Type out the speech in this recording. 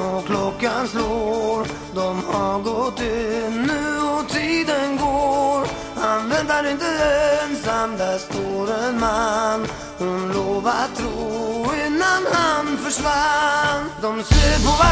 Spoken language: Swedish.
och klockan slår. De har gått in nu och tiden går. Han väntar inte ensam, där står en man. Hon lovar tro innan han försvann. De ser på varandra